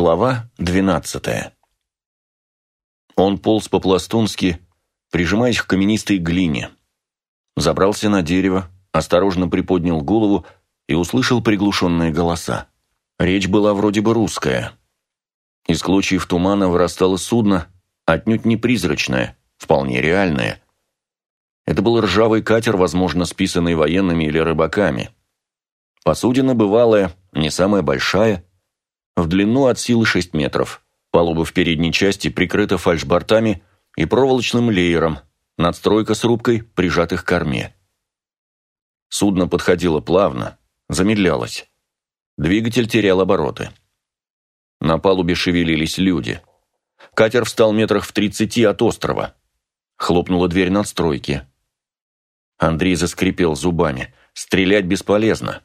Глава двенадцатая. Он полз по-пластунски, прижимаясь к каменистой глине. Забрался на дерево, осторожно приподнял голову и услышал приглушенные голоса. Речь была вроде бы русская. Из клочьев тумана вырастало судно, отнюдь не призрачное, вполне реальное. Это был ржавый катер, возможно, списанный военными или рыбаками. Посудина бывалая, не самая большая – в длину от силы 6 метров. Палуба в передней части прикрыта фальшбортами и проволочным леером, надстройка с рубкой, прижатых к корме. Судно подходило плавно, замедлялось. Двигатель терял обороты. На палубе шевелились люди. Катер встал метрах в тридцати от острова. Хлопнула дверь надстройки. Андрей заскрипел зубами. Стрелять бесполезно.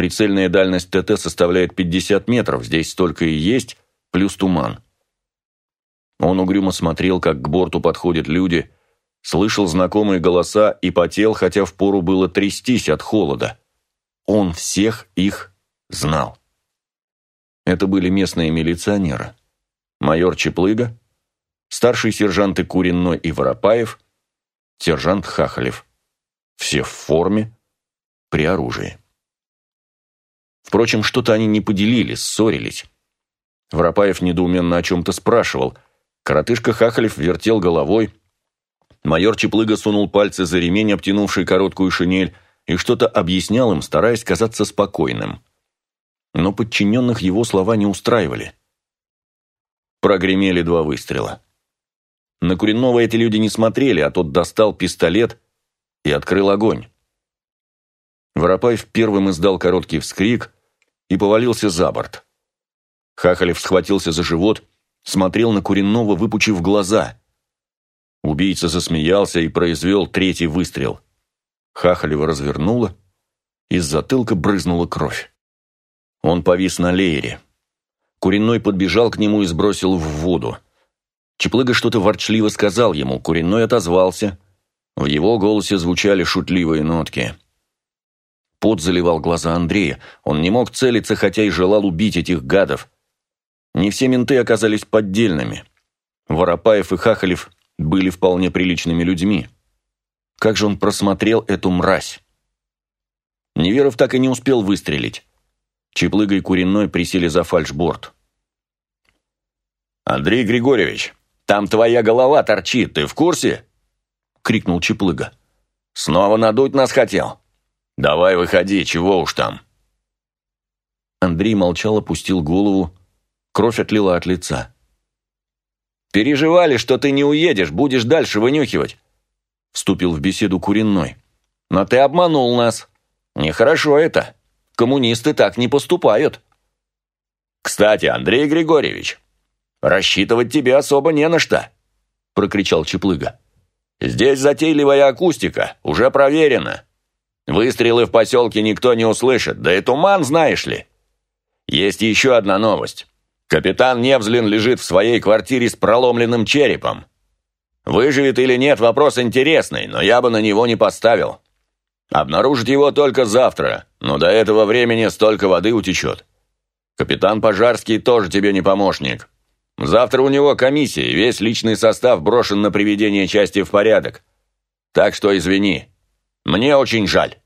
Прицельная дальность ТТ составляет 50 метров, здесь столько и есть, плюс туман. Он угрюмо смотрел, как к борту подходят люди, слышал знакомые голоса и потел, хотя впору было трястись от холода. Он всех их знал. Это были местные милиционеры. Майор Чеплыга, старший сержанты Куриной и Воропаев, сержант Хахалев. Все в форме, при оружии. Впрочем, что-то они не поделили, ссорились. Воропаев недоуменно о чем-то спрашивал. Коротышка Хахалев вертел головой. Майор Чеплыга сунул пальцы за ремень, обтянувший короткую шинель, и что-то объяснял им, стараясь казаться спокойным. Но подчиненных его слова не устраивали. Прогремели два выстрела. На Куренного эти люди не смотрели, а тот достал пистолет и открыл огонь. Воропаев первым издал короткий вскрик и повалился за борт. Хахалев схватился за живот, смотрел на Куренного, выпучив глаза. Убийца засмеялся и произвел третий выстрел. Хахалева развернуло, из затылка брызнула кровь. Он повис на леере. Куриной подбежал к нему и сбросил в воду. Чеплыга что-то ворчливо сказал ему, Куриной отозвался. В его голосе звучали шутливые нотки. Пот заливал глаза Андрея. Он не мог целиться, хотя и желал убить этих гадов. Не все менты оказались поддельными. Воропаев и Хахалев были вполне приличными людьми. Как же он просмотрел эту мразь? Неверов так и не успел выстрелить. Чеплыга и Куриной присели за фальшборд. «Андрей Григорьевич, там твоя голова торчит, ты в курсе?» — крикнул Чеплыга. «Снова надуть нас хотел?» «Давай выходи, чего уж там». Андрей молчал, опустил голову. Кровь отлила от лица. «Переживали, что ты не уедешь, будешь дальше вынюхивать», — вступил в беседу Куриной. «Но ты обманул нас. Нехорошо это. Коммунисты так не поступают». «Кстати, Андрей Григорьевич, рассчитывать тебе особо не на что», — прокричал Чеплыга. «Здесь затейливая акустика, уже проверена. Выстрелы в поселке никто не услышит, да и туман, знаешь ли. Есть еще одна новость. Капитан Невзлин лежит в своей квартире с проломленным черепом. Выживет или нет, вопрос интересный, но я бы на него не поставил. Обнаружить его только завтра, но до этого времени столько воды утечет. Капитан Пожарский тоже тебе не помощник. Завтра у него комиссия, весь личный состав брошен на приведение части в порядок. Так что извини, мне очень жаль».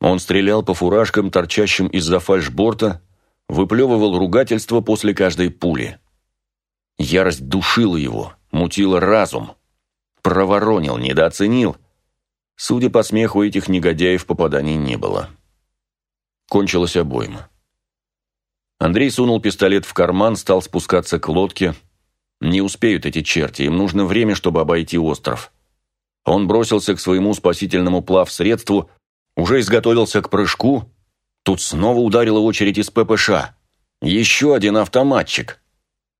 Он стрелял по фуражкам, торчащим из-за фальшборта, выплевывал ругательство после каждой пули. Ярость душила его, мутила разум. Проворонил, недооценил. Судя по смеху, этих негодяев попаданий не было. Кончилась обойма. Андрей сунул пистолет в карман, стал спускаться к лодке. Не успеют эти черти, им нужно время, чтобы обойти остров. Он бросился к своему спасительному плавсредству, уже изготовился к прыжку. Тут снова ударила очередь из ППШ. Еще один автоматчик.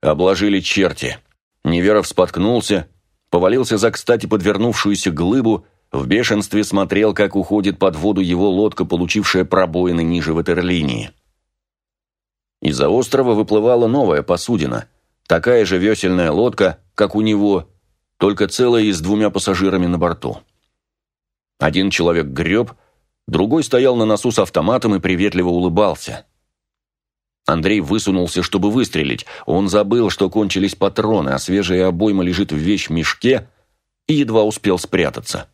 Обложили черти. Неверов споткнулся, повалился за кстати подвернувшуюся глыбу, в бешенстве смотрел, как уходит под воду его лодка, получившая пробоины ниже ватерлинии. Из-за острова выплывала новая посудина, такая же весельная лодка, как у него, только целая и с двумя пассажирами на борту. Один человек греб, другой стоял на носу с автоматом и приветливо улыбался. Андрей высунулся, чтобы выстрелить. Он забыл, что кончились патроны, а свежая обойма лежит в вещь-мешке, и едва успел спрятаться.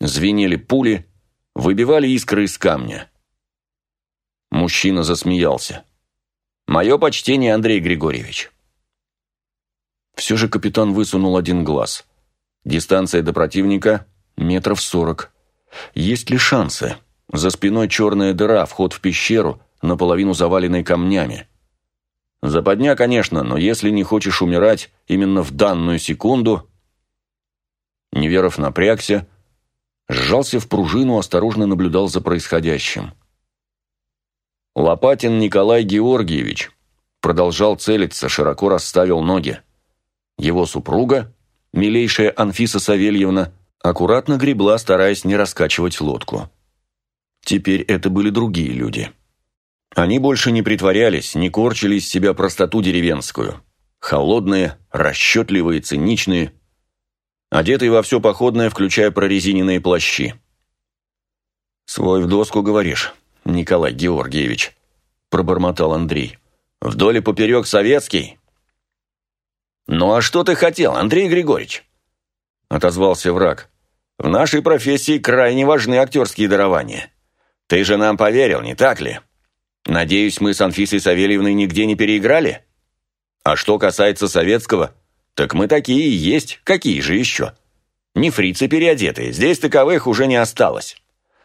Звенели пули, выбивали искры из камня. Мужчина засмеялся. «Мое почтение, Андрей Григорьевич». Все же капитан высунул один глаз. Дистанция до противника – метров сорок. Есть ли шансы? За спиной черная дыра, вход в пещеру, наполовину заваленной камнями. Западня, конечно, но если не хочешь умирать именно в данную секунду... Неверов напрягся, сжался в пружину, осторожно наблюдал за происходящим. Лопатин Николай Георгиевич продолжал целиться, широко расставил ноги. Его супруга, милейшая Анфиса Савельевна, аккуратно гребла, стараясь не раскачивать лодку. Теперь это были другие люди. Они больше не притворялись, не корчили из себя простоту деревенскую. Холодные, расчетливые, циничные, одетые во все походное, включая прорезиненные плащи. «Свой в доску, говоришь, Николай Георгиевич», – пробормотал Андрей. «Вдоль и поперек советский?» «Ну а что ты хотел, Андрей Григорьевич?» – отозвался враг. «В нашей профессии крайне важны актерские дарования. Ты же нам поверил, не так ли? Надеюсь, мы с Анфисой Савельевной нигде не переиграли? А что касается советского, так мы такие и есть, какие же еще? Не фрицы переодетые, здесь таковых уже не осталось.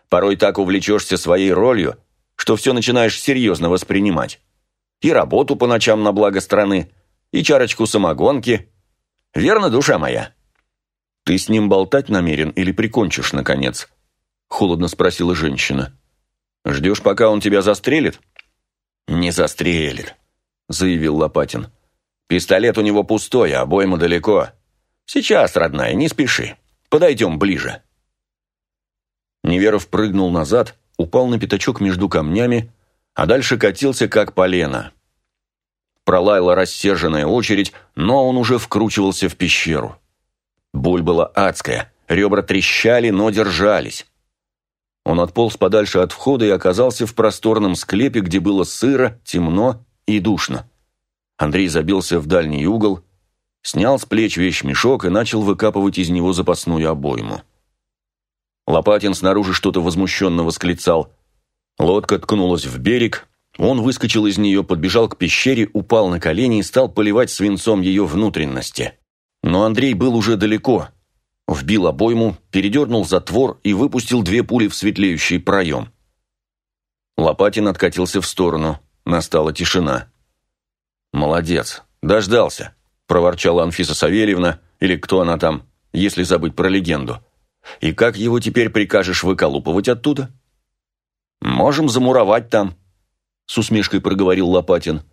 Порой так увлечешься своей ролью, что все начинаешь серьезно воспринимать. И работу по ночам на благо страны, и чарочку самогонки. Верно, душа моя?» «Ты с ним болтать намерен или прикончишь, наконец?» – холодно спросила женщина. «Ждешь, пока он тебя застрелит?» «Не застрелит», – заявил Лопатин. «Пистолет у него пустой, а обойма далеко. Сейчас, родная, не спеши. Подойдем ближе». Неверов прыгнул назад, упал на пятачок между камнями, а дальше катился как полено. Пролаяла рассерженная очередь, но он уже вкручивался в пещеру. Боль была адская, ребра трещали, но держались. Он отполз подальше от входа и оказался в просторном склепе, где было сыро, темно и душно. Андрей забился в дальний угол, снял с плеч вещмешок и начал выкапывать из него запасную обойму. Лопатин снаружи что-то возмущенно восклицал. Лодка ткнулась в берег, он выскочил из нее, подбежал к пещере, упал на колени и стал поливать свинцом ее внутренности. Но Андрей был уже далеко. Вбил обойму, передернул затвор и выпустил две пули в светлеющий проем. Лопатин откатился в сторону. Настала тишина. «Молодец, дождался», – проворчала Анфиса Савельевна, или кто она там, если забыть про легенду. «И как его теперь прикажешь выколупывать оттуда?» «Можем замуровать там», – с усмешкой проговорил Лопатин.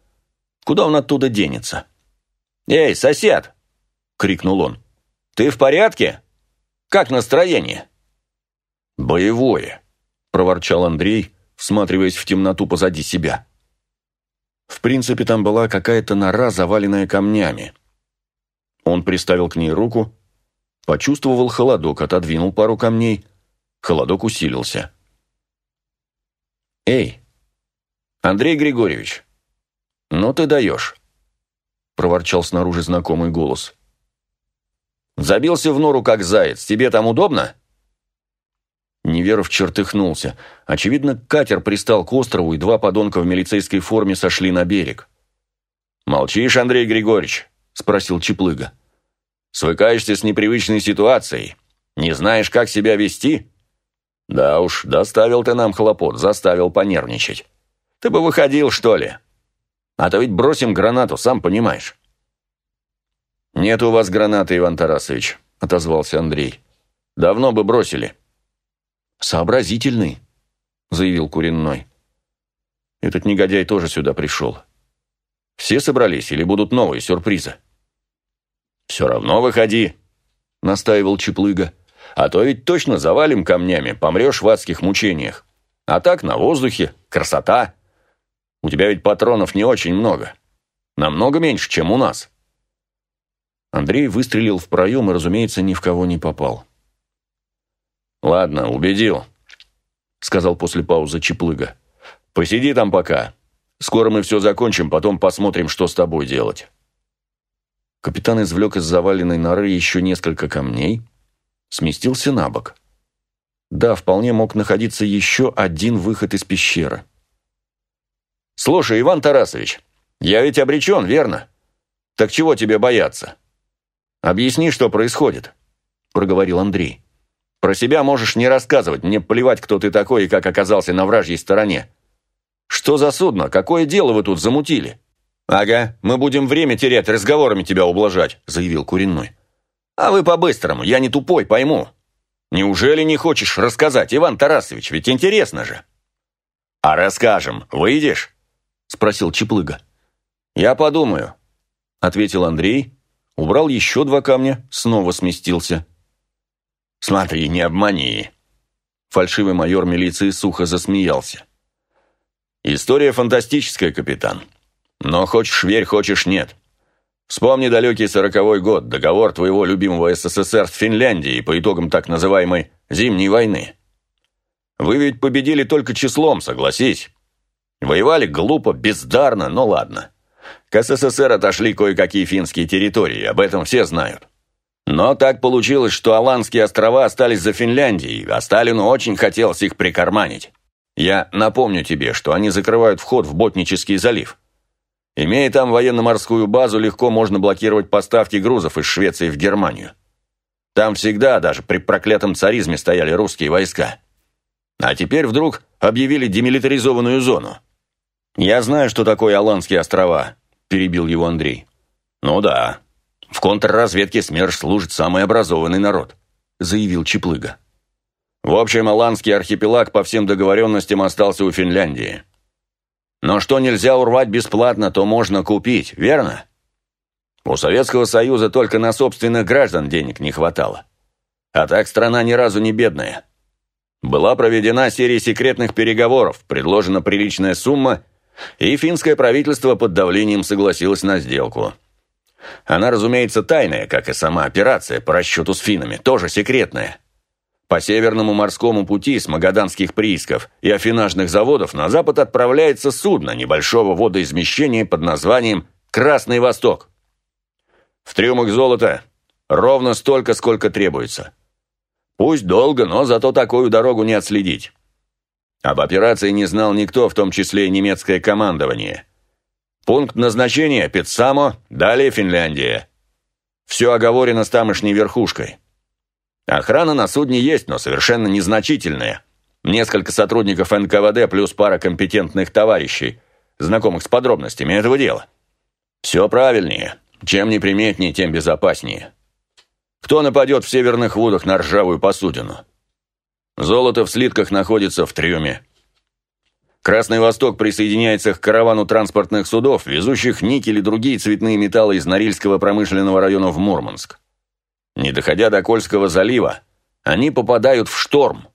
«Куда он оттуда денется?» «Эй, сосед!» – крикнул он. «Ты в порядке? Как настроение?» «Боевое», – проворчал Андрей, всматриваясь в темноту позади себя. В принципе, там была какая-то нора, заваленная камнями. Он приставил к ней руку, почувствовал холодок, отодвинул пару камней. Холодок усилился. «Эй, Андрей Григорьевич, ну ты даешь!» – проворчал снаружи знакомый голос. «Забился в нору, как заяц. Тебе там удобно?» Неверов чертыхнулся. Очевидно, катер пристал к острову, и два подонка в милицейской форме сошли на берег. «Молчишь, Андрей Григорьевич?» – спросил Чеплыга. «Свыкаешься с непривычной ситуацией? Не знаешь, как себя вести?» «Да уж, доставил ты нам хлопот, заставил понервничать. Ты бы выходил, что ли? А то ведь бросим гранату, сам понимаешь». «Нет у вас гранаты, Иван Тарасович», – отозвался Андрей. «Давно бы бросили». «Сообразительный», — заявил Куренной. «Этот негодяй тоже сюда пришел. Все собрались или будут новые сюрпризы?» «Все равно выходи», — настаивал Чеплыга. «А то ведь точно завалим камнями, помрешь в адских мучениях. А так на воздухе, красота. У тебя ведь патронов не очень много. Намного меньше, чем у нас». Андрей выстрелил в проем и, разумеется, ни в кого не попал. «Ладно, убедил», — сказал после паузы Чеплыга. «Посиди там пока. Скоро мы все закончим, потом посмотрим, что с тобой делать». Капитан извлек из заваленной норы еще несколько камней, сместился на бок. Да, вполне мог находиться еще один выход из пещеры. «Слушай, Иван Тарасович, я ведь обречен, верно? Так чего тебе бояться? Объясни, что происходит», — проговорил Андрей. «Про себя можешь не рассказывать, мне плевать, кто ты такой и как оказался на вражьей стороне. Что за судно? Какое дело вы тут замутили?» «Ага, мы будем время терять, разговорами тебя ублажать», — заявил Куриной. «А вы по-быстрому, я не тупой, пойму. Неужели не хочешь рассказать, Иван Тарасович, ведь интересно же?» «А расскажем, выйдешь?» — спросил Чеплыга. «Я подумаю», — ответил Андрей, убрал еще два камня, снова сместился. «Смотри, не обмани!» Фальшивый майор милиции сухо засмеялся. «История фантастическая, капитан. Но хочешь верь, хочешь нет. Вспомни далекий сороковой год, договор твоего любимого СССР с Финляндией по итогам так называемой «Зимней войны». Вы ведь победили только числом, согласись. Воевали глупо, бездарно, но ладно. К СССР отошли кое-какие финские территории, об этом все знают. Но так получилось, что Аланские острова остались за Финляндией, а Сталину очень хотелось их прикарманить. Я напомню тебе, что они закрывают вход в Ботнический залив. Имея там военно-морскую базу, легко можно блокировать поставки грузов из Швеции в Германию. Там всегда, даже при проклятом царизме, стояли русские войска. А теперь вдруг объявили демилитаризованную зону. «Я знаю, что такое Аланские острова», – перебил его Андрей. «Ну да. В контрразведке СМЕРШ служит самый образованный народ», – заявил Чеплыга. «В общем, Аланский архипелаг по всем договоренностям остался у Финляндии. Но что нельзя урвать бесплатно, то можно купить, верно? У Советского Союза только на собственных граждан денег не хватало. А так страна ни разу не бедная. Была проведена серия секретных переговоров, предложена приличная сумма, и финское правительство под давлением согласилось на сделку. Она, разумеется, тайная, как и сама операция по расчету с финнами, тоже секретная. По Северному морскому пути с магаданских приисков и афинажных заводов на запад отправляется судно небольшого водоизмещения под названием «Красный Восток». В трюмах золота ровно столько, сколько требуется. Пусть долго, но зато такую дорогу не отследить. Об операции не знал никто, в том числе и немецкое командование. Пункт назначения – Пиццамо, далее Финляндия. Все оговорено с тамошней верхушкой. Охрана на судне есть, но совершенно незначительная. Несколько сотрудников НКВД плюс пара компетентных товарищей, знакомых с подробностями этого дела. Все правильнее. Чем неприметнее, тем безопаснее. Кто нападет в северных водах на ржавую посудину? Золото в слитках находится в трюме. Красный Восток присоединяется к каравану транспортных судов, везущих никель и другие цветные металлы из Норильского промышленного района в Мурманск. Не доходя до Кольского залива, они попадают в шторм.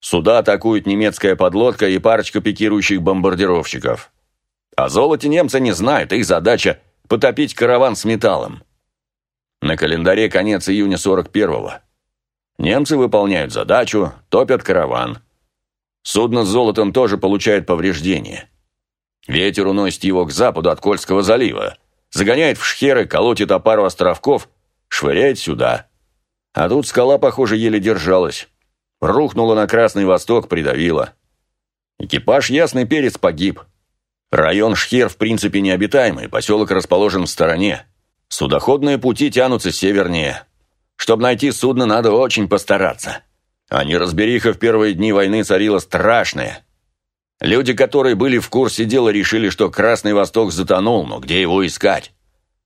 Суда атакуют немецкая подлодка и парочка пикирующих бомбардировщиков. О золоте немцы не знают, их задача – потопить караван с металлом. На календаре конец июня 41-го. Немцы выполняют задачу, топят караван. Судно с золотом тоже получает повреждения. Ветер уносит его к западу от Кольского залива, загоняет в шхеры, колотит о пару островков – швыряет сюда. А тут скала, похоже, еле держалась. Рухнула на Красный Восток, придавила. Экипаж Ясный Перец погиб. Район Шхер в принципе необитаемый, поселок расположен в стороне. Судоходные пути тянутся севернее. Чтобы найти судно, надо очень постараться. А неразбериха в первые дни войны царила страшная. Люди, которые были в курсе дела, решили, что Красный Восток затонул, но где его искать?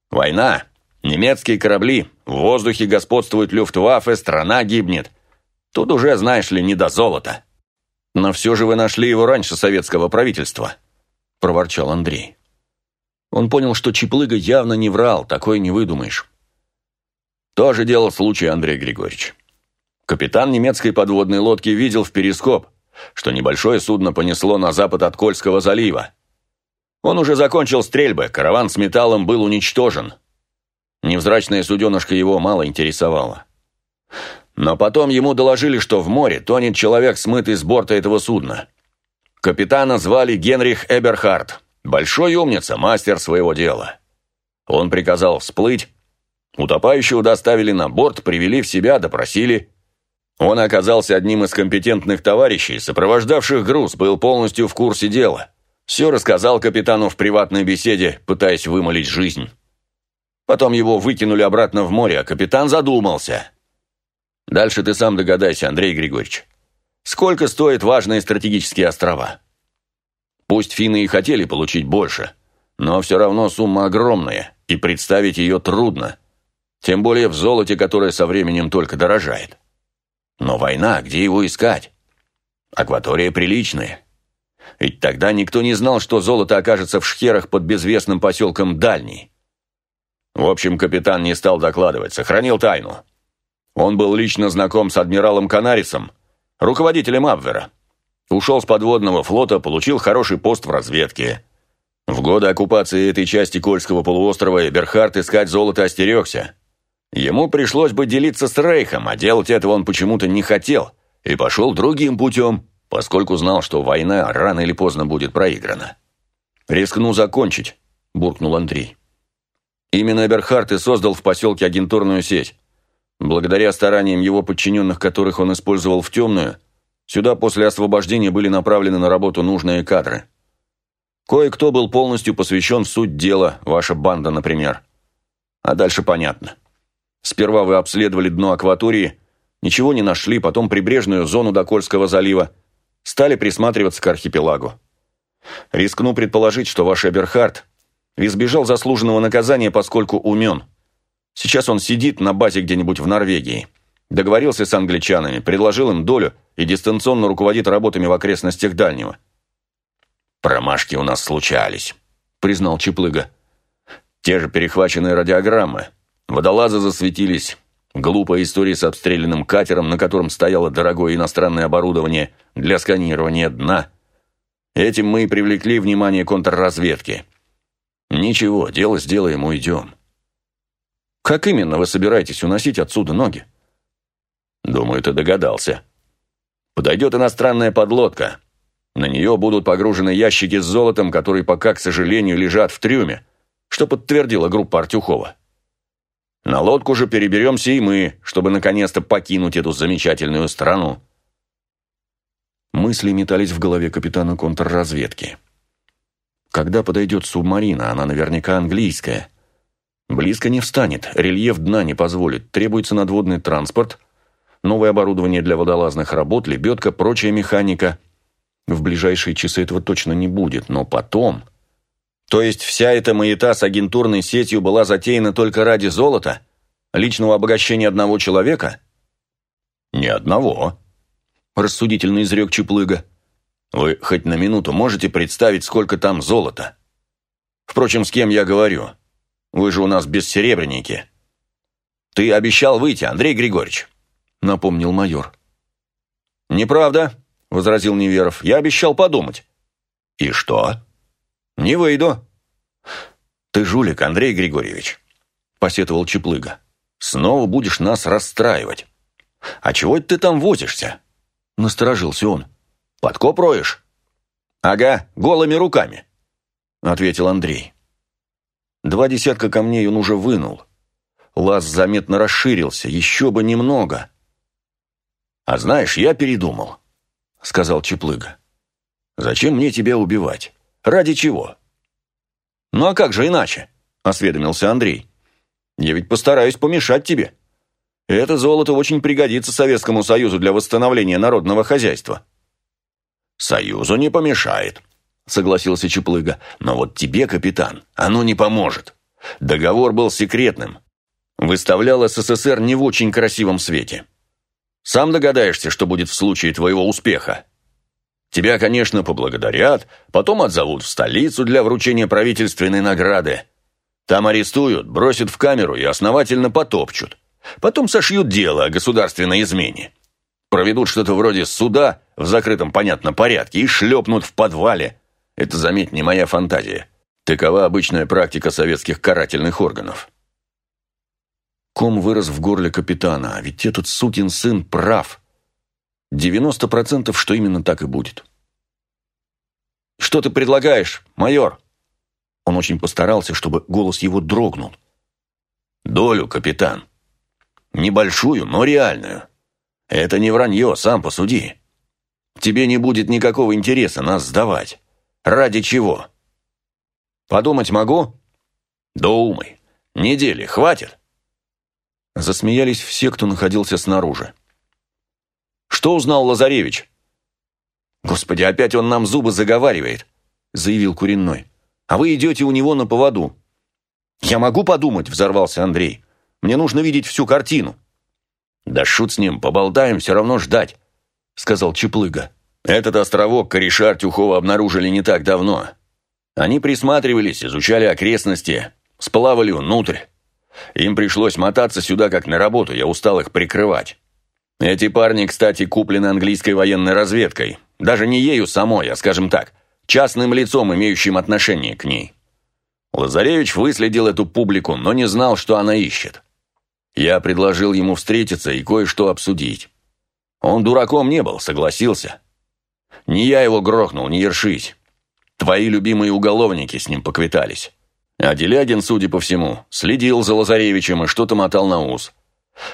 Война Немецкие корабли, в воздухе господствует люфтваффе, страна гибнет. Тут уже, знаешь ли, не до золота. Но все же вы нашли его раньше советского правительства, проворчал Андрей. Он понял, что Чеплыга явно не врал, такое не выдумаешь. Тоже дело случай, Андрей Григорьевич. Капитан немецкой подводной лодки видел в перископ, что небольшое судно понесло на запад от Кольского залива. Он уже закончил стрельбы, караван с металлом был уничтожен. Невзрачная суденышка его мало интересовала. Но потом ему доложили, что в море тонет человек, смытый с борта этого судна. Капитана звали Генрих Эберхард. Большой умница, мастер своего дела. Он приказал всплыть. Утопающего доставили на борт, привели в себя, допросили. Он оказался одним из компетентных товарищей, сопровождавших груз, был полностью в курсе дела. Все рассказал капитану в приватной беседе, пытаясь вымолить жизнь. Потом его выкинули обратно в море, а капитан задумался. Дальше ты сам догадайся, Андрей Григорьевич. Сколько стоят важные стратегические острова? Пусть финны и хотели получить больше, но все равно сумма огромная, и представить ее трудно. Тем более в золоте, которое со временем только дорожает. Но война, где его искать? Акватория приличная. Ведь тогда никто не знал, что золото окажется в шхерах под безвестным поселком Дальний. В общем, капитан не стал докладывать, сохранил тайну. Он был лично знаком с адмиралом Канарисом, руководителем Абвера. Ушел с подводного флота, получил хороший пост в разведке. В годы оккупации этой части Кольского полуострова Эберхард искать золото остерегся. Ему пришлось бы делиться с Рейхом, а делать этого он почему-то не хотел, и пошел другим путем, поскольку знал, что война рано или поздно будет проиграна. «Рискну закончить», – буркнул Андрей. Именно Эберхард и создал в поселке агентурную сеть. Благодаря стараниям его подчиненных, которых он использовал в темную, сюда после освобождения были направлены на работу нужные кадры. Кое-кто был полностью посвящен в суть дела, ваша банда, например. А дальше понятно. Сперва вы обследовали дно акватории, ничего не нашли, потом прибрежную зону Докольского залива, стали присматриваться к архипелагу. Рискну предположить, что ваш Эберхард избежал заслуженного наказания, поскольку умен. Сейчас он сидит на базе где-нибудь в Норвегии. Договорился с англичанами, предложил им долю и дистанционно руководит работами в окрестностях Дальнего. «Промашки у нас случались», — признал Чеплыга. «Те же перехваченные радиограммы. Водолазы засветились. Глупая история с обстрелянным катером, на котором стояло дорогое иностранное оборудование для сканирования дна. Этим мы и привлекли внимание контрразведки. Ничего, дело сделаем, уйдем». Как именно вы собираетесь уносить отсюда ноги? Думаю, ты догадался. Подойдет иностранная подлодка. На нее будут погружены ящики с золотом, которые пока, к сожалению, лежат в трюме, что подтвердила группа Артюхова. На лодку же переберемся и мы, чтобы наконец-то покинуть эту замечательную страну. Мысли метались в голове капитана контрразведки. Когда подойдет субмарина, она наверняка английская. Близко не встанет, рельеф дна не позволит, требуется надводный транспорт, новое оборудование для водолазных работ, лебедка, прочая механика. В ближайшие часы этого точно не будет, но потом... То есть вся эта маята с агентурной сетью была затеяна только ради золота? Личного обогащения одного человека? Ни одного, рассудительно изрек Чеплыга. Вы хоть на минуту можете представить, сколько там золота? Впрочем, с кем я говорю? Вы же у нас бессеребренники». «Ты обещал выйти, Андрей Григорьевич», — напомнил майор. «Неправда», — возразил Неверов. «Я обещал подумать». «И что?» «Не выйду». «Ты жулик, Андрей Григорьевич», — посетовал Чеплыга. «Снова будешь нас расстраивать». «А чего ты там возишься?» — насторожился он. «Подкоп роешь?» «Ага, голыми руками», — ответил Андрей. Два десятка камней он уже вынул. Лаз заметно расширился, еще бы немного. «А знаешь, я передумал», — сказал Чеплыга. «Зачем мне тебя убивать? Ради чего?» «Ну а как же иначе?» — осведомился Андрей. «Я ведь постараюсь помешать тебе. Это золото очень пригодится Советскому Союзу для восстановления народного хозяйства». «Союзу не помешает», — согласился Чеплыга. «Но вот тебе, капитан, оно не поможет. Договор был секретным. Выставлял СССР не в очень красивом свете. Сам догадаешься, что будет в случае твоего успеха. Тебя, конечно, поблагодарят, потом отзовут в столицу для вручения правительственной награды. Там арестуют, бросят в камеру и основательно потопчут. Потом сошьют дело о государственной измене. Проведут что-то вроде суда в закрытом, понятно, порядке и шлепнут в подвале, это, заметь, не моя фантазия. Такова обычная практика советских карательных органов. Ком вырос в горле капитана, а ведь этот сукин сын прав. 90% что именно так и будет. «Что ты предлагаешь, майор?» Он очень постарался, чтобы голос его дрогнул. «Долю, капитан. Небольшую, но реальную. Это не вранье, сам посуди. Тебе не будет никакого интереса нас сдавать. Ради чего?» «Подумать могу?» «Думай. Недели хватит?» Засмеялись все, кто находился снаружи. «Что узнал Лазаревич?» «Господи, опять он нам зубы заговаривает», — заявил Куренной. «А вы идете у него на поводу». «Я могу подумать», — взорвался Андрей. «Мне нужно видеть всю картину». «Да шут с ним, поболтаем, все равно ждать», — сказал Чеплыга. «Этот островок кореша Артюхова обнаружили не так давно. Они присматривались, изучали окрестности, сплавали внутрь. Им пришлось мотаться сюда как на работу, я устал их прикрывать. Эти парни, кстати, куплены английской военной разведкой. Даже не ею самой, а, скажем так, частным лицом, имеющим отношение к ней. Лазаревич выследил эту публику, но не знал, что она ищет. Я предложил ему встретиться и кое-что обсудить. Он дураком не был, согласился. Не я его грохнул, не ершись. Твои любимые уголовники с ним поквитались. А Делягин, судя по всему, следил за Лазаревичем и что-то мотал на ус.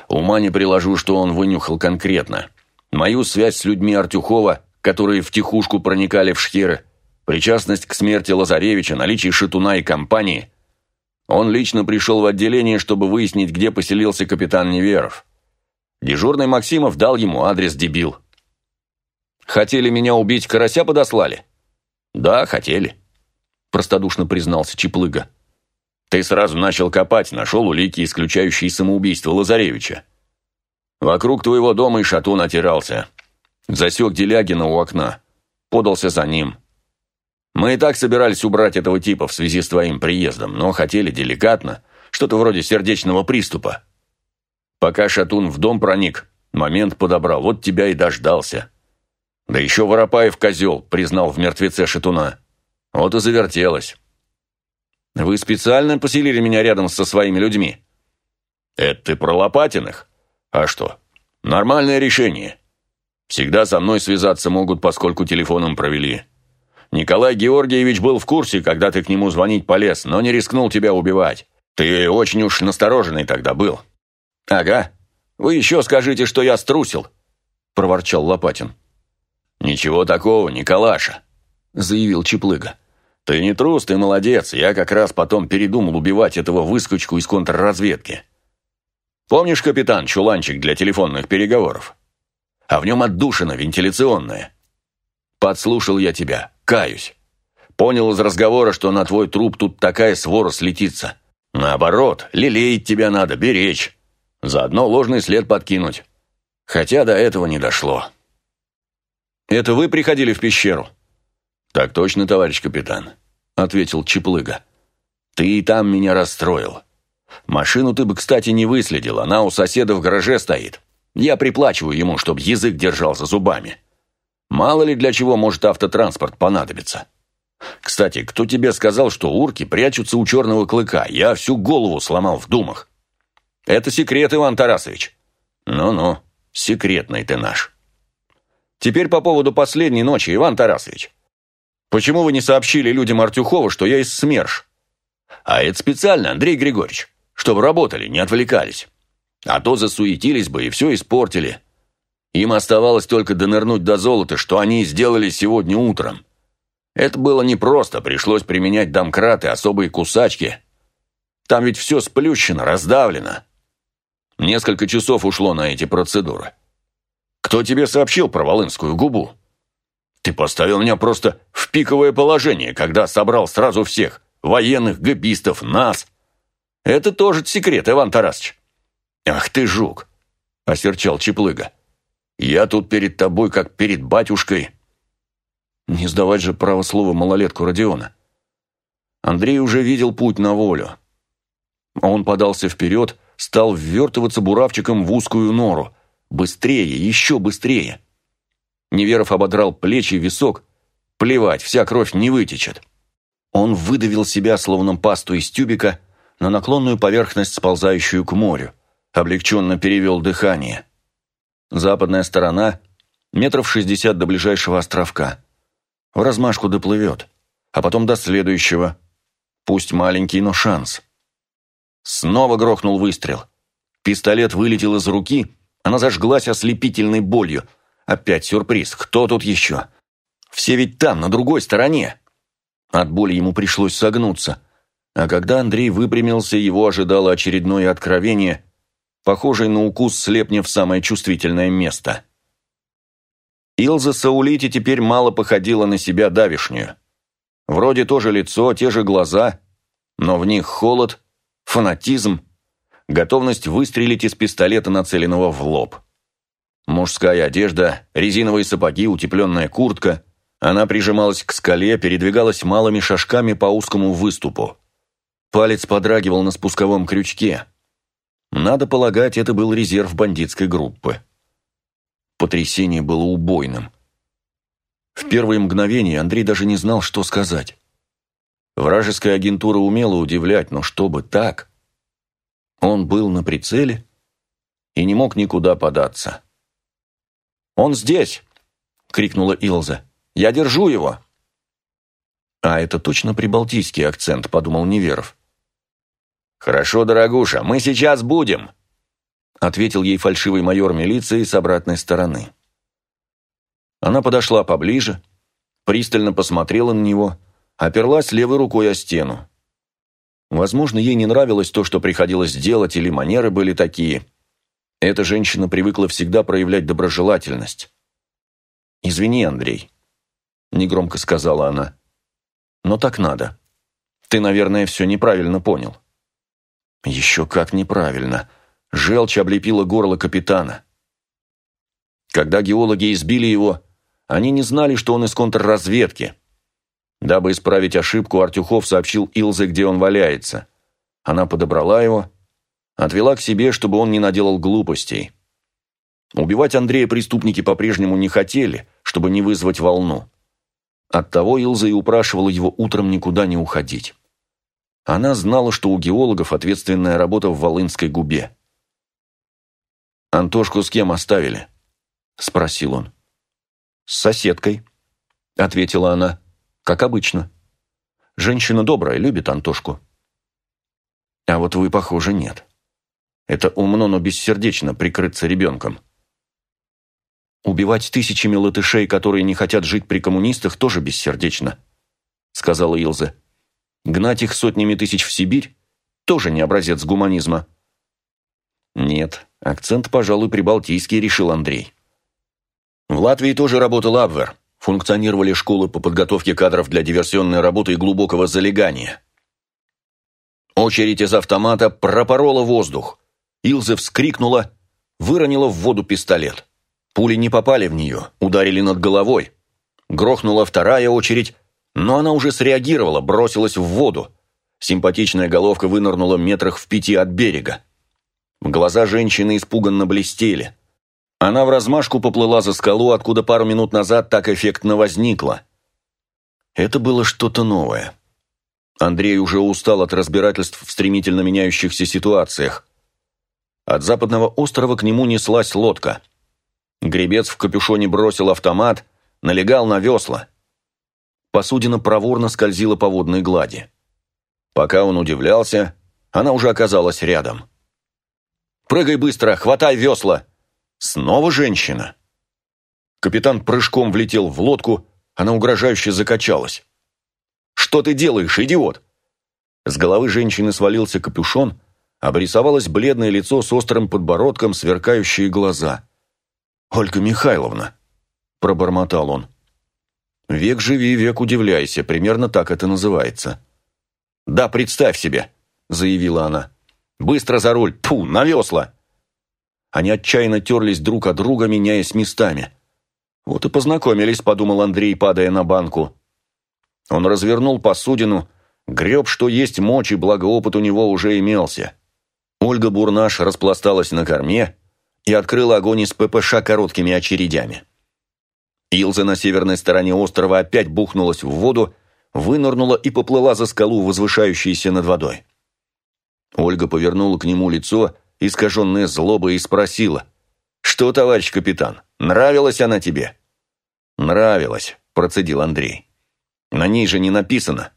Ума не приложу, что он вынюхал конкретно. Мою связь с людьми Артюхова, которые втихушку проникали в шхеры, причастность к смерти Лазаревича, наличие шатуна и компании. Он лично пришел в отделение, чтобы выяснить, где поселился капитан Неверов. Дежурный Максимов дал ему адрес дебил. «Хотели меня убить, карася подослали?» «Да, хотели», – простодушно признался Чеплыга. «Ты сразу начал копать, нашел улики, исключающие самоубийство Лазаревича. Вокруг твоего дома и шатун отирался. Засек Делягина у окна. Подался за ним. Мы и так собирались убрать этого типа в связи с твоим приездом, но хотели деликатно, что-то вроде сердечного приступа. Пока Шатун в дом проник, момент подобрал, вот тебя и дождался. Да еще Воропаев козел признал в мертвеце Шатуна. Вот и завертелось. Вы специально поселили меня рядом со своими людьми? Это ты про Лопатиных? А что? Нормальное решение. Всегда со мной связаться могут, поскольку телефоном провели. Николай Георгиевич был в курсе, когда ты к нему звонить полез, но не рискнул тебя убивать. Ты очень уж настороженный тогда был». «Ага. Вы еще скажите, что я струсил», – проворчал Лопатин. «Ничего такого, Николаша», – заявил Чеплыга. «Ты не трус, ты молодец. Я как раз потом передумал убивать этого выскочку из контрразведки. Помнишь, капитан, чуланчик для телефонных переговоров? а в нем отдушина вентиляционная. Подслушал я тебя, каюсь. Понял из разговора, что на твой труп тут такая свора слетится. Наоборот, лелеять тебя надо, беречь. Заодно ложный след подкинуть. Хотя до этого не дошло. «Это вы приходили в пещеру?» «Так точно, товарищ капитан», — ответил Чеплыга. «Ты и там меня расстроил. Машину ты бы, кстати, не выследил, она у соседа в гараже стоит. Я приплачиваю ему, чтобы язык держал за зубами. Мало ли для чего может автотранспорт понадобиться. Кстати, кто тебе сказал, что урки прячутся у черного клыка? Я всю голову сломал в думах. Это секрет, Иван Тарасович. Ну-ну, секретный ты наш. Теперь по поводу последней ночи, Иван Тарасович. Почему вы не сообщили людям Артюхова, что я из СМЕРШ? А это специально, Андрей Григорьевич, чтобы работали, не отвлекались. А то засуетились бы и все испортили. Им оставалось только донырнуть до золота, что они сделали сегодня утром. Это было непросто, пришлось применять домкраты, особые кусачки. Там ведь все сплющено, раздавлено. Несколько часов ушло на эти процедуры. Кто тебе сообщил про Волынскую губу? Ты поставил меня просто в пиковое положение, когда собрал сразу всех. Военных, габистов, нас. Это тоже секрет, Иван Тарасович. «Ах ты, жук!» – осерчал Чеплыга. «Я тут перед тобой, как перед батюшкой». Не сдавать же право слова малолетку Родиона. Андрей уже видел путь на волю. Он подался вперед, стал ввертываться буравчиком в узкую нору. Быстрее, еще быстрее. Неверов ободрал плечи и висок. Плевать, вся кровь не вытечет. Он выдавил себя, словно пасту из тюбика, на наклонную поверхность, сползающую к морю облегченно перевел дыхание. Западная сторона, метров шестьдесят до ближайшего островка. В размашку доплывет, а потом до следующего. Пусть маленький, но шанс. Снова грохнул выстрел. Пистолет вылетел из руки, она зажглась ослепительной болью. Опять сюрприз. Кто тут еще? Все ведь там, на другой стороне. От боли ему пришлось согнуться. А когда Андрей выпрямился, его ожидало очередное откровение, похожее на укус слепня в самое чувствительное место. Илза Саулити теперь мало походила на себя давишнюю. Вроде тоже лицо, те же глаза, но в них холод, фанатизм, готовность выстрелить из пистолета, нацеленного в лоб. Мужская одежда, резиновые сапоги, утепленная куртка. Она прижималась к скале, передвигалась малыми шажками по узкому выступу. Палец подрагивал на спусковом крючке. Надо полагать, это был резерв бандитской группы. Потрясение было убойным. В первые мгновения Андрей даже не знал, что сказать. Вражеская агентура умела удивлять, но чтобы так? Он был на прицеле и не мог никуда податься. «Он здесь!» — крикнула Илза. «Я держу его!» «А это точно прибалтийский акцент», — подумал Неверов. «Хорошо, дорогуша, мы сейчас будем!» ответил ей фальшивый майор милиции с обратной стороны. Она подошла поближе, пристально посмотрела на него, оперлась левой рукой о стену. Возможно, ей не нравилось то, что приходилось делать, или манеры были такие. Эта женщина привыкла всегда проявлять доброжелательность. «Извини, Андрей», — негромко сказала она. «Но так надо. Ты, наверное, все неправильно понял». «Еще как неправильно», Желчь облепила горло капитана. Когда геологи избили его, они не знали, что он из контрразведки. Дабы исправить ошибку, Артюхов сообщил Илзе, где он валяется. Она подобрала его, отвела к себе, чтобы он не наделал глупостей. Убивать Андрея преступники по-прежнему не хотели, чтобы не вызвать волну. Оттого Илза и упрашивала его утром никуда не уходить. Она знала, что у геологов ответственная работа в Волынской губе. «Антошку с кем оставили?» – спросил он. «С соседкой», – ответила она, – «как обычно. Женщина добрая, любит Антошку». «А вот вы, похоже, нет. Это умно, но бессердечно прикрыться ребенком». «Убивать тысячами латышей, которые не хотят жить при коммунистах, тоже бессердечно», – сказала Илза. «Гнать их сотнями тысяч в Сибирь – тоже не образец гуманизма». «Нет, Акцент, пожалуй, прибалтийский, решил Андрей. В Латвии тоже работал Абвер. Функционировали школы по подготовке кадров для диверсионной работы и глубокого залегания. Очередь из автомата пропорола воздух. Илзе вскрикнула, выронила в воду пистолет. Пули не попали в нее, ударили над головой. Грохнула вторая очередь, но она уже среагировала, бросилась в воду. Симпатичная головка вынырнула метрах в пяти от берега. Глаза женщины испуганно блестели. Она в размашку поплыла за скалу, откуда пару минут назад так эффектно возникла. Это было что-то новое. Андрей уже устал от разбирательств в стремительно меняющихся ситуациях. От западного острова к нему неслась лодка. Гребец в капюшоне бросил автомат, налегал на весла. Посудина проворно скользила по водной глади. Пока он удивлялся, она уже оказалась рядом. Прыгай быстро, хватай весла!» Снова женщина. Капитан прыжком влетел в лодку, она угрожающе закачалась. «Что ты делаешь, идиот?» С головы женщины свалился капюшон, обрисовалось бледное лицо с острым подбородком, сверкающие глаза. «Ольга Михайловна», — пробормотал он. «Век живи, век удивляйся, примерно так это называется». «Да, представь себе», — заявила она. Быстро за руль! Пу, на весла!» Они отчаянно терлись друг от друга, меняясь местами. «Вот и познакомились», — подумал Андрей, падая на банку. Он развернул посудину, греб, что есть мочи, благо опыт у него уже имелся. Ольга Бурнаш распласталась на корме и открыла огонь из ППШ короткими очередями. Илза на северной стороне острова опять бухнулась в воду, вынырнула и поплыла за скалу, возвышающейся над водой. Ольга повернула к нему лицо, искаженное злобой, и спросила. «Что, товарищ капитан, нравилась она тебе?» «Нравилась», — процедил Андрей. «На ней же не написано.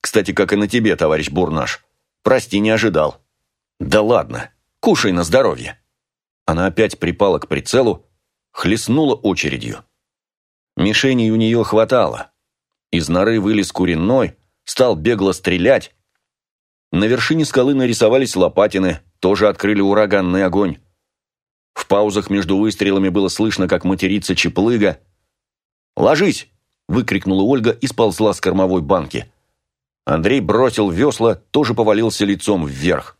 Кстати, как и на тебе, товарищ Бурнаш. Прости, не ожидал». «Да ладно, кушай на здоровье». Она опять припала к прицелу, хлестнула очередью. Мишеней у нее хватало. Из норы вылез куриной, стал бегло стрелять. На вершине скалы нарисовались лопатины, тоже открыли ураганный огонь. В паузах между выстрелами было слышно, как матерится Чеплыга. «Ложись!» – выкрикнула Ольга и сползла с кормовой банки. Андрей бросил весла, тоже повалился лицом вверх.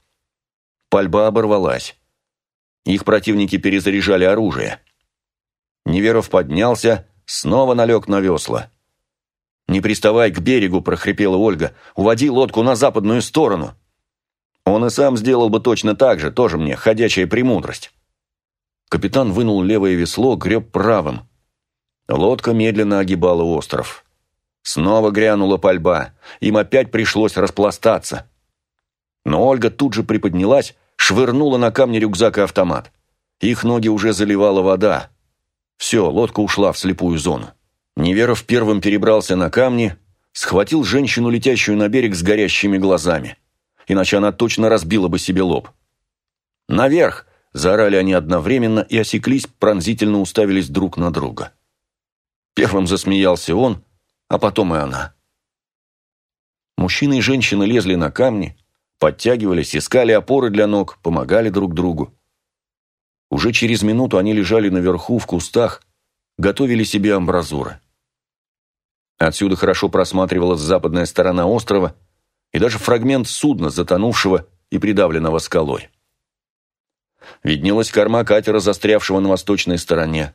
Пальба оборвалась. Их противники перезаряжали оружие. Неверов поднялся, снова налег на весла. «Не приставай к берегу», – прохрипела Ольга. «Уводи лодку на западную сторону». Он и сам сделал бы точно так же, тоже мне, ходячая премудрость. Капитан вынул левое весло, греб правым. Лодка медленно огибала остров. Снова грянула пальба. Им опять пришлось распластаться. Но Ольга тут же приподнялась, швырнула на камни рюкзак и автомат. Их ноги уже заливала вода. Все, лодка ушла в слепую зону. Неверов первым перебрался на камни, схватил женщину, летящую на берег с горящими глазами. Иначе она точно разбила бы себе лоб. «Наверх!» – заорали они одновременно и осеклись, пронзительно уставились друг на друга. Первым засмеялся он, а потом и она. Мужчины и женщины лезли на камни, подтягивались, искали опоры для ног, помогали друг другу. Уже через минуту они лежали наверху в кустах, готовили себе амбразуры. Отсюда хорошо просматривалась западная сторона острова и даже фрагмент судна, затонувшего и придавленного скалой. Виднелась корма катера, застрявшего на восточной стороне.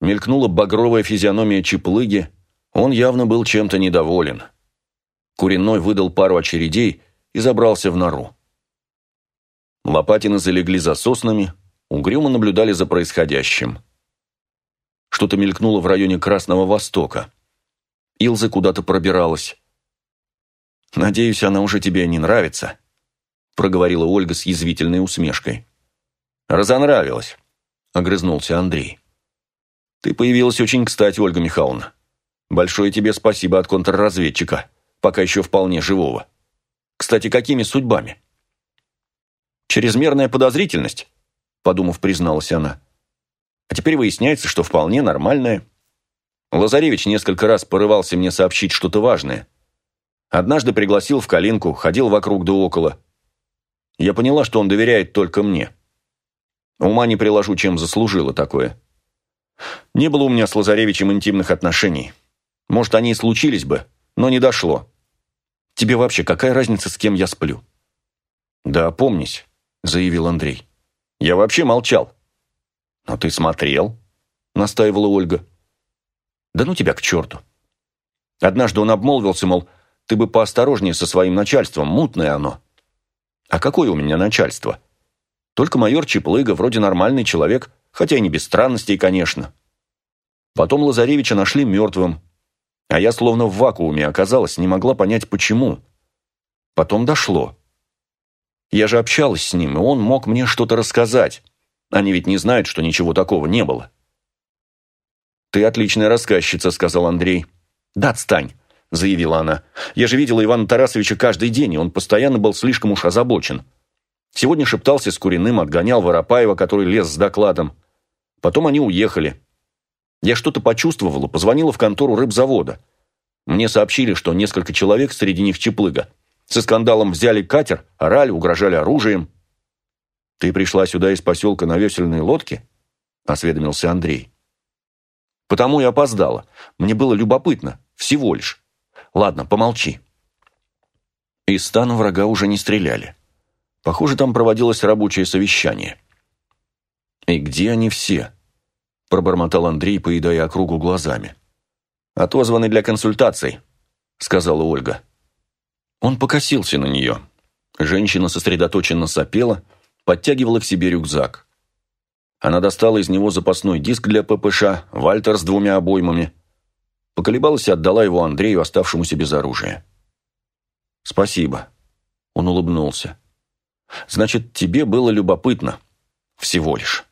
Мелькнула багровая физиономия Чеплыги, он явно был чем-то недоволен. Куриной выдал пару очередей и забрался в нору. Лопатины залегли за соснами, угрюмо наблюдали за происходящим. Что-то мелькнуло в районе Красного Востока. Илза куда-то пробиралась. «Надеюсь, она уже тебе не нравится», — проговорила Ольга с язвительной усмешкой. «Разонравилась», — огрызнулся Андрей. «Ты появилась очень кстати, Ольга Михайловна. Большое тебе спасибо от контрразведчика, пока еще вполне живого. Кстати, какими судьбами?» «Чрезмерная подозрительность», — подумав, призналась она. «А теперь выясняется, что вполне нормальная. Лазаревич несколько раз порывался мне сообщить что-то важное. Однажды пригласил в калинку, ходил вокруг да около. Я поняла, что он доверяет только мне. Ума не приложу, чем заслужила такое. Не было у меня с Лазаревичем интимных отношений. Может, они и случились бы, но не дошло. Тебе вообще какая разница, с кем я сплю?» «Да помнись», — заявил Андрей. «Я вообще молчал». «Но ты смотрел», — настаивала Ольга. Да ну тебя к черту. Однажды он обмолвился, мол, ты бы поосторожнее со своим начальством, мутное оно. А какое у меня начальство? Только майор Чеплыга, вроде нормальный человек, хотя и не без странностей, конечно. Потом Лазаревича нашли мертвым, а я словно в вакууме оказалась, не могла понять, почему. Потом дошло. Я же общалась с ним, и он мог мне что-то рассказать. Они ведь не знают, что ничего такого не было. «Ты отличная рассказчица», — сказал Андрей. «Да отстань», — заявила она. «Я же видела Ивана Тарасовича каждый день, и он постоянно был слишком уж озабочен. Сегодня шептался с Куриным, отгонял Воропаева, который лез с докладом. Потом они уехали. Я что-то почувствовала, позвонила в контору рыбзавода. Мне сообщили, что несколько человек, среди них Чеплыга, со скандалом взяли катер, орали, угрожали оружием. «Ты пришла сюда из поселка на весельной лодке?» – осведомился Андрей. Потому и опоздала. Мне было любопытно. Всего лишь. Ладно, помолчи. Из стана врага уже не стреляли. Похоже, там проводилось рабочее совещание. «И где они все?» – пробормотал Андрей, поедая округу глазами. «Отозваны для консультаций», – сказала Ольга. Он покосился на нее. Женщина сосредоточенно сопела, подтягивала к себе рюкзак. Она достала из него запасной диск для ППШ, Вальтер с двумя обоймами. Поколебалась и отдала его Андрею, оставшемуся без оружия. «Спасибо», — он улыбнулся. «Значит, тебе было любопытно. Всего лишь».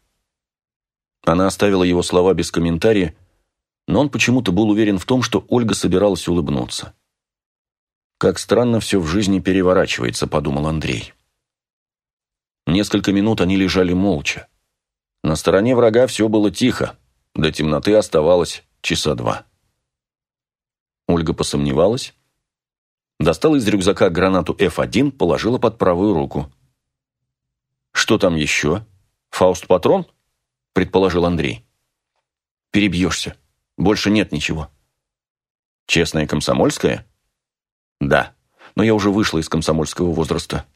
Она оставила его слова без комментария но он почему-то был уверен в том, что Ольга собиралась улыбнуться. «Как странно все в жизни переворачивается», — подумал Андрей. Несколько минут они лежали молча. На стороне врага все было тихо, до темноты оставалось часа два. Ольга посомневалась, достала из рюкзака гранату F1, положила под правую руку. «Что там еще? Фауст-патрон?» – предположил Андрей. «Перебьешься. Больше нет ничего». «Честная комсомольская?» «Да, но я уже вышла из комсомольского возраста».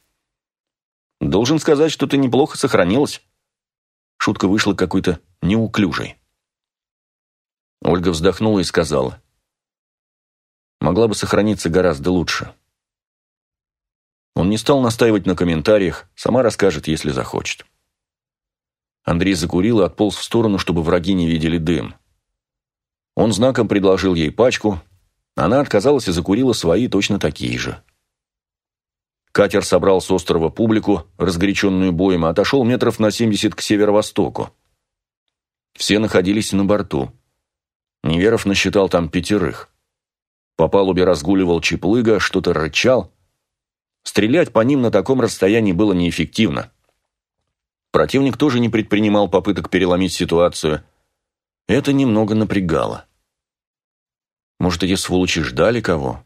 «Должен сказать, что ты неплохо сохранилась». Шутка вышла какой-то неуклюжей. Ольга вздохнула и сказала. «Могла бы сохраниться гораздо лучше». Он не стал настаивать на комментариях, сама расскажет, если захочет. Андрей закурил и отполз в сторону, чтобы враги не видели дым. Он знаком предложил ей пачку, она отказалась и закурила свои точно такие же. Катер собрал с острова публику, разгоряченную боем, и отошел метров на 70 к северо-востоку. Все находились на борту. Неверов насчитал там пятерых. По палубе разгуливал Чеплыга, что-то рычал. Стрелять по ним на таком расстоянии было неэффективно. Противник тоже не предпринимал попыток переломить ситуацию. Это немного напрягало. Может, эти сволочи ждали кого?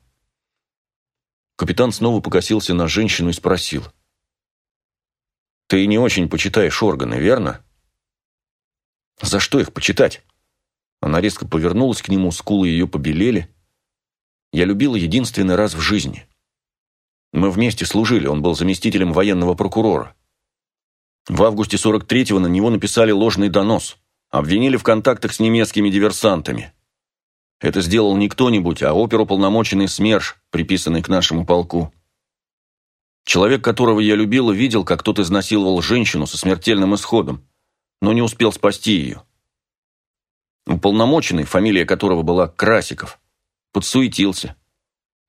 Капитан снова покосился на женщину и спросил. «Ты не очень почитаешь органы, верно?» «За что их почитать?» Она резко повернулась к нему, скулы ее побелели. «Я любила единственный раз в жизни. Мы вместе служили, он был заместителем военного прокурора. В августе 43-го на него написали ложный донос. Обвинили в контактах с немецкими диверсантами. Это сделал не кто-нибудь, а оперуполномоченный СМЕРШ, приписанный к нашему полку. Человек, которого я любила, видел, как тот изнасиловал женщину со смертельным исходом, но не успел спасти ее. Уполномоченный, фамилия которого была Красиков, подсуетился.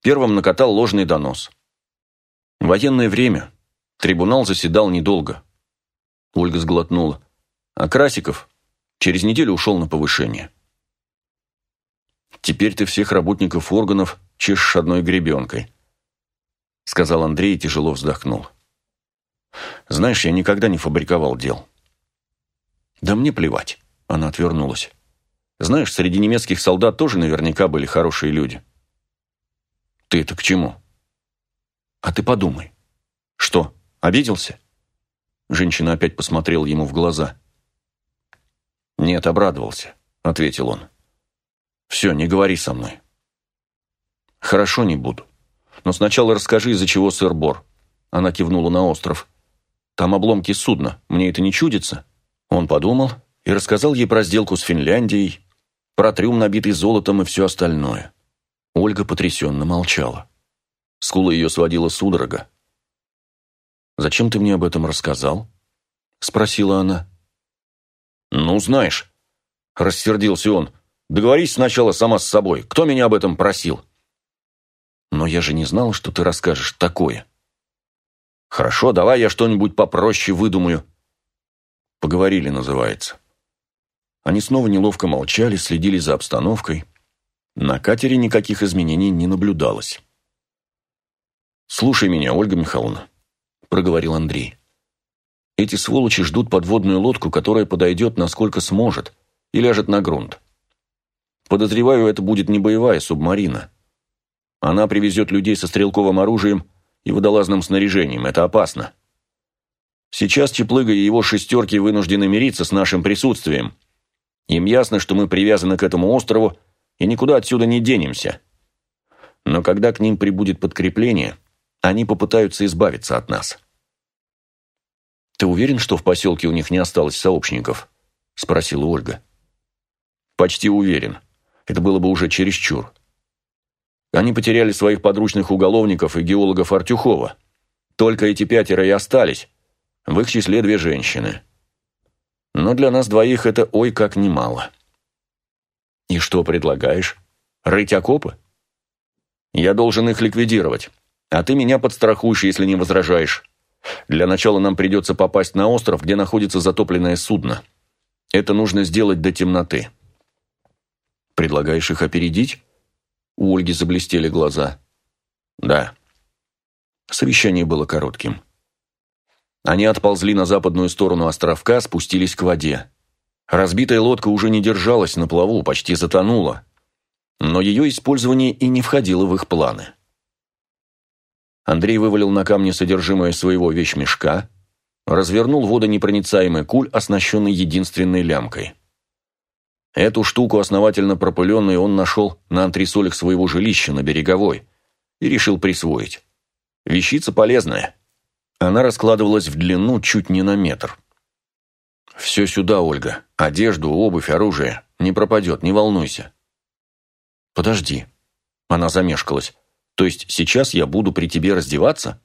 Первым накатал ложный донос. Военное время трибунал заседал недолго. Ольга сглотнула. А Красиков через неделю ушел на повышение. «Теперь ты всех работников органов чешешь одной гребенкой», сказал Андрей и тяжело вздохнул. «Знаешь, я никогда не фабриковал дел». «Да мне плевать», она отвернулась. «Знаешь, среди немецких солдат тоже наверняка были хорошие люди». «Ты это к чему?» «А ты подумай». «Что, обиделся?» Женщина опять посмотрела ему в глаза. «Нет, обрадовался», — ответил он. «Все, не говори со мной». «Хорошо, не буду. Но сначала расскажи, из-за чего сыр-бор». Она кивнула на остров. «Там обломки судна. Мне это не чудится?» Он подумал и рассказал ей про сделку с Финляндией, про трюм, набитый золотом и все остальное. Ольга потрясенно молчала. Скула ее сводила судорога. «Зачем ты мне об этом рассказал?» — спросила она. «Ну, знаешь», — рассердился он, — «договорись сначала сама с собой. Кто меня об этом просил?» «Но я же не знал, что ты расскажешь такое». «Хорошо, давай я что-нибудь попроще выдумаю». «Поговорили» называется. Они снова неловко молчали, следили за обстановкой. На катере никаких изменений не наблюдалось. «Слушай меня, Ольга Михайловна проговорил Андрей. Эти сволочи ждут подводную лодку, которая подойдет, насколько сможет, и ляжет на грунт. Подозреваю, это будет не боевая субмарина. Она привезет людей со стрелковым оружием и водолазным снаряжением. Это опасно. Сейчас Чеплыга и его шестерки вынуждены мириться с нашим присутствием. Им ясно, что мы привязаны к этому острову и никуда отсюда не денемся. Но когда к ним прибудет подкрепление, они попытаются избавиться от нас. «Ты уверен, что в поселке у них не осталось сообщников?» – спросила Ольга. «Почти уверен. Это было бы уже чересчур. Они потеряли своих подручных уголовников и геологов Артюхова. Только эти пятеро и остались. В их числе две женщины. Но для нас двоих это ой как немало». «И что предлагаешь? Рыть окопы?» «Я должен их ликвидировать. А ты меня подстрахуешь, если не возражаешь. Для начала нам придется попасть на остров, где находится затопленное судно. Это нужно сделать до темноты. Предлагаешь их опередить? У Ольги заблестели глаза. Да. Совещание было коротким. Они отползли на западную сторону островка, спустились к воде. Разбитая лодка уже не держалась на плаву, почти затонула. Но ее использование и не входило в их планы. Андрей вывалил на камни содержимое своего вещмешка, развернул водонепроницаемый куль, оснащенный единственной лямкой. Эту штуку, основательно пропыленную, он нашел на антресолях своего жилища на Береговой и решил присвоить. Вещица полезная. Она раскладывалась в длину чуть не на метр. «Все сюда, Ольга. Одежду, обувь, оружие. Не пропадет, не волнуйся». «Подожди». Она замешкалась. «То есть сейчас я буду при тебе раздеваться?»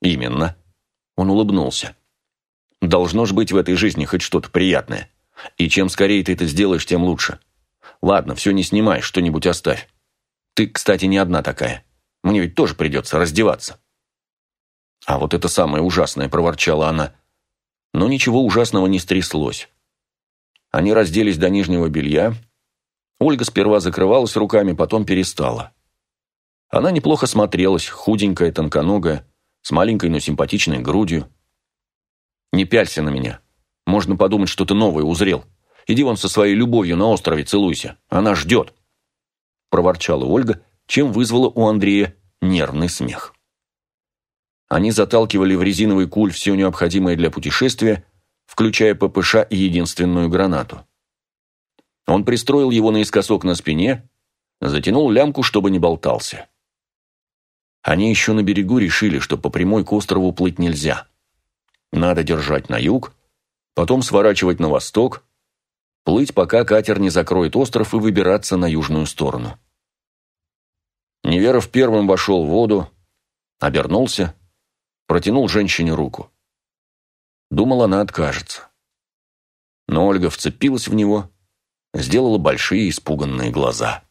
«Именно». Он улыбнулся. «Должно ж быть в этой жизни хоть что-то приятное. И чем скорее ты это сделаешь, тем лучше. Ладно, все не снимай, что-нибудь оставь. Ты, кстати, не одна такая. Мне ведь тоже придется раздеваться». «А вот это самое ужасное», – проворчала она. Но ничего ужасного не стряслось. Они разделись до нижнего белья. Ольга сперва закрывалась руками, потом перестала. Она неплохо смотрелась, худенькая, тонконогая, с маленькой, но симпатичной грудью. «Не пялься на меня. Можно подумать, что ты новое узрел. Иди вон со своей любовью на острове целуйся. Она ждет!» Проворчала Ольга, чем вызвала у Андрея нервный смех. Они заталкивали в резиновый куль все необходимое для путешествия, включая ППШ и единственную гранату. Он пристроил его наискосок на спине, затянул лямку, чтобы не болтался. Они еще на берегу решили, что по прямой к острову плыть нельзя. Надо держать на юг, потом сворачивать на восток, плыть, пока катер не закроет остров и выбираться на южную сторону. Неверов первым вошел в воду, обернулся, протянул женщине руку. Думал, она откажется. Но Ольга вцепилась в него, сделала большие испуганные глаза.